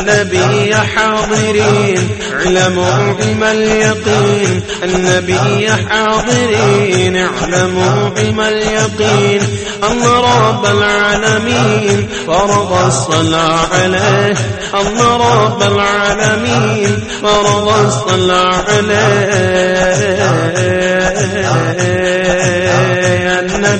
النبي حاضرين اعلموا بما اليقين النبي حاضرين اعلموا بما اليقين أن رب العالمين فرض الصلاة عليه أن رب العالمين فرض الصلاة عليه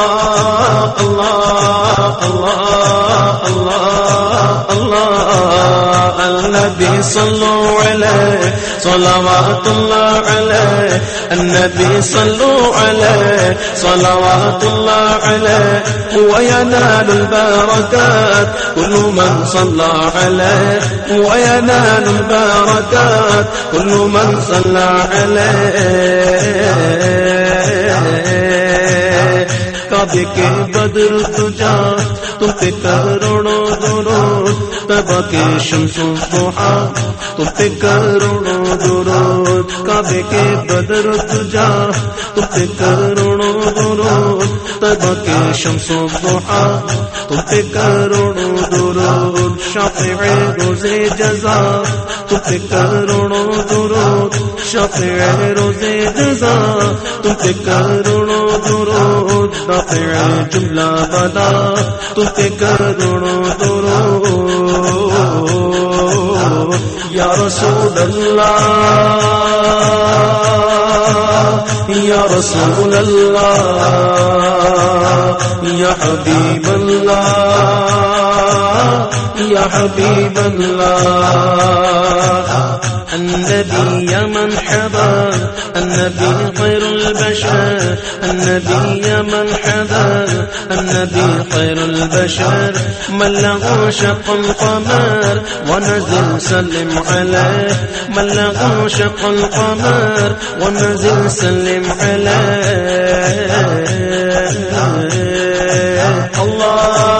اللہ اللہ اللہ اللہ اللہ اللہ بیسلو لات لا ل سن لو عل سولہ واطلہ لاگل وہ ناگر انو منصوبہ لاگل كو نند باقات انو منصوبہ کعبے کے بدل تجا تم پہ رو جو تبا کے شمسو بوہا تم پہ رو نو کعبے رو کابے کے بدل تجا ات کر رو جو روا کے شمسو بوہا تم پہ رو نو شاپ روزے جزا تم پہ رو جو شاپ روزے جزا ات کر رو تھے چلا پتا توڑسو ڈلہ یا رسول اللہ یا رسول اللہ یا حبیب اللہ یا حبیب اللہ النبي من حبا النبي خير البشر النبي من حبا النبي خير البشر من له شق القمر ونزل سلم عليه من له شق القمر ونزل سلم عليه الله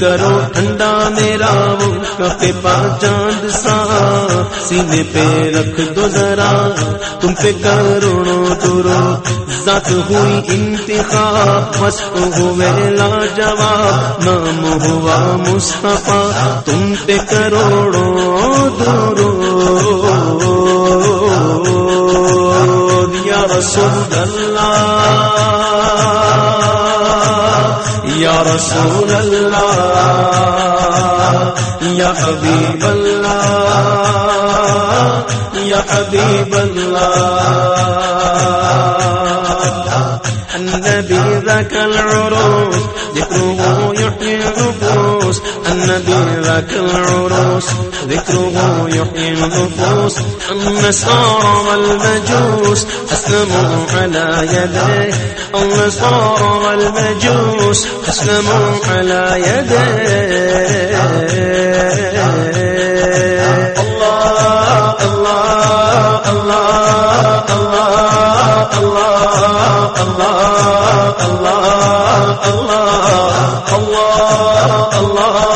کرو ٹھنڈا میرا وہ پا چاند سا سینے پہ رکھ دو ذرا تم پہ کروڑو ترو ست ہوئی انتخاب جواب نام ہوا مصطفیٰ تم پہ کروڑو درو یا رسول اللہ یا رسول حدی بل یو بی کلوزرو گو یوقین روس ہندی رکھ لڑوس دیکرو گو یقین روس ہم سامل میں جوس حسن مو ہم سامل میں جس حسن موی دے اللہ عمار اللہ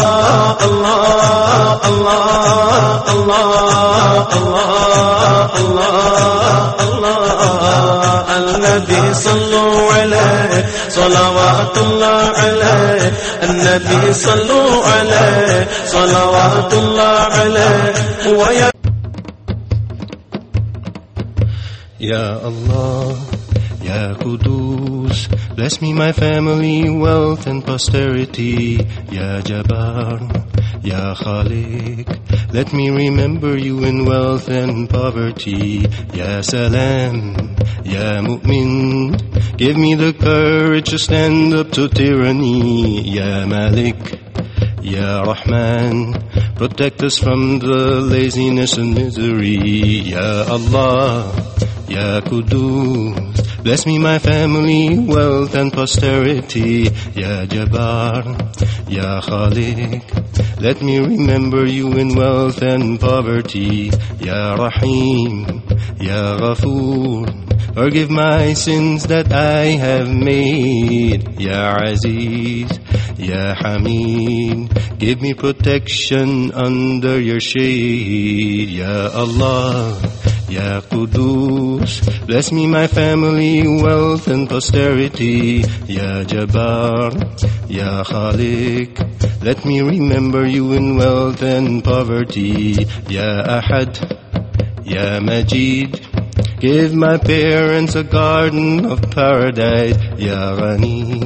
اللہ دی سلو لو نوا تم لاگل ہے ندی سلو لو نوا جبان یا خالق let me remember you in wealth and poverty یا ملک یا فروم دا لزین یا اللہ یا کدوس let me my family wealth and posterity یا جبار یا خالق let me remember you in wealth and poverty یار یار رفور give my sins that I have made یار یا مین give me protection under your shade یا اللہ کتوس let me my family wealth and پسٹی یا جباب یا خالق let me remember you in wealth and poverty یاد یا مجید گز مائی پیرنٹس گارن ڈائز یا وانی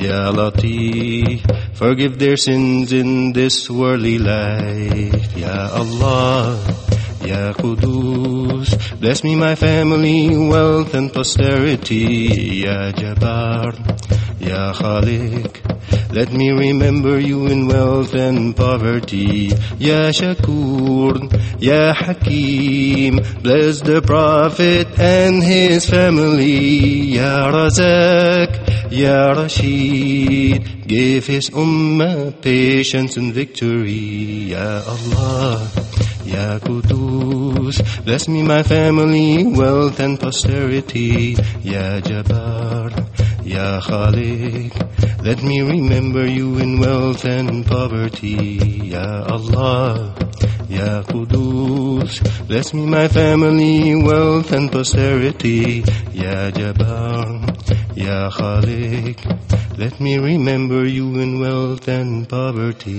یا لتی forgive their sins in this world یا اللہ خطوس bless me my family wealth پسریٹی یا جبار یا خالق let me remember you wealth and poverty یقور یا حکیم بلیس دا پرت اینڈ ہز فیملی یار یار شیت گیف ام پیشنس وکچوری یا شمی مائی فیملیوری یا جبار یا خالیک let me remember you in wealth and poverty یا اللہ یا کدوس رکشمی مائی فیملی ویلتھ اینڈ پر جبار یا خالیک let me remember you in wealth and پابر تھی